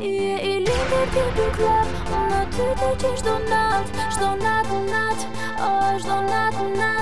Üye iyidir köpükler Onlar tüteceğiz donat Donat donat Ağaç donat donat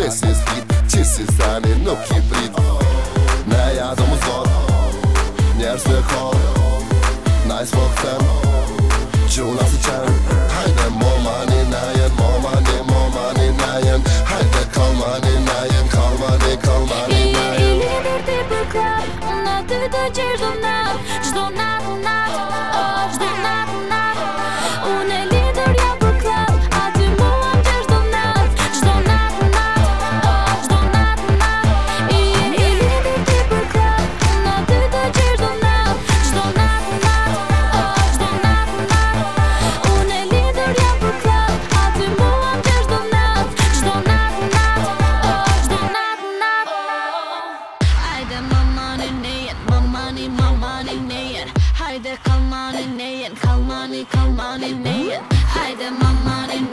This is hit, që tis sani nuk i prit Ne ja do mu zot, njerës në kol Nice fuck them Haydi kalman come on, kalman inneyin Haydi mamman inneyin